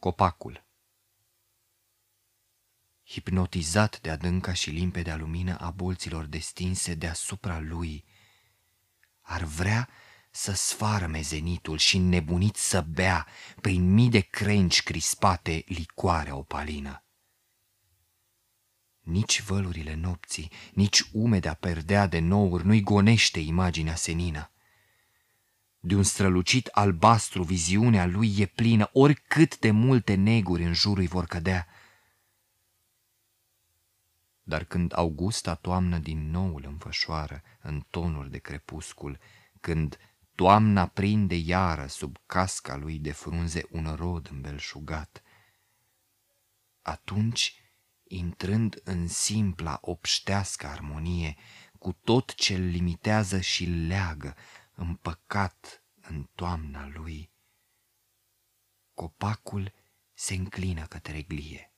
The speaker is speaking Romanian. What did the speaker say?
Copacul Hipnotizat de adânca și limpede lumină a bolților destinse deasupra lui, ar vrea să sfară mezenitul și nebunit să bea prin mii de crengi crispate licoarea opalină. Nici vălurile nopții, nici umedea perdea de nouri nu-i gonește imaginea senină. De un strălucit albastru viziunea lui e plină, oricât de multe neguri în jurul vor cădea. Dar când Augusta toamnă din nou îl înfășoară în tonuri de crepuscul, când toamna prinde iară sub casca lui de frunze un rod îmbelșugat, atunci, intrând în simpla obștească armonie, cu tot ce-l limitează și leagă, împăcat în toamna lui. Copacul se înclină către glie.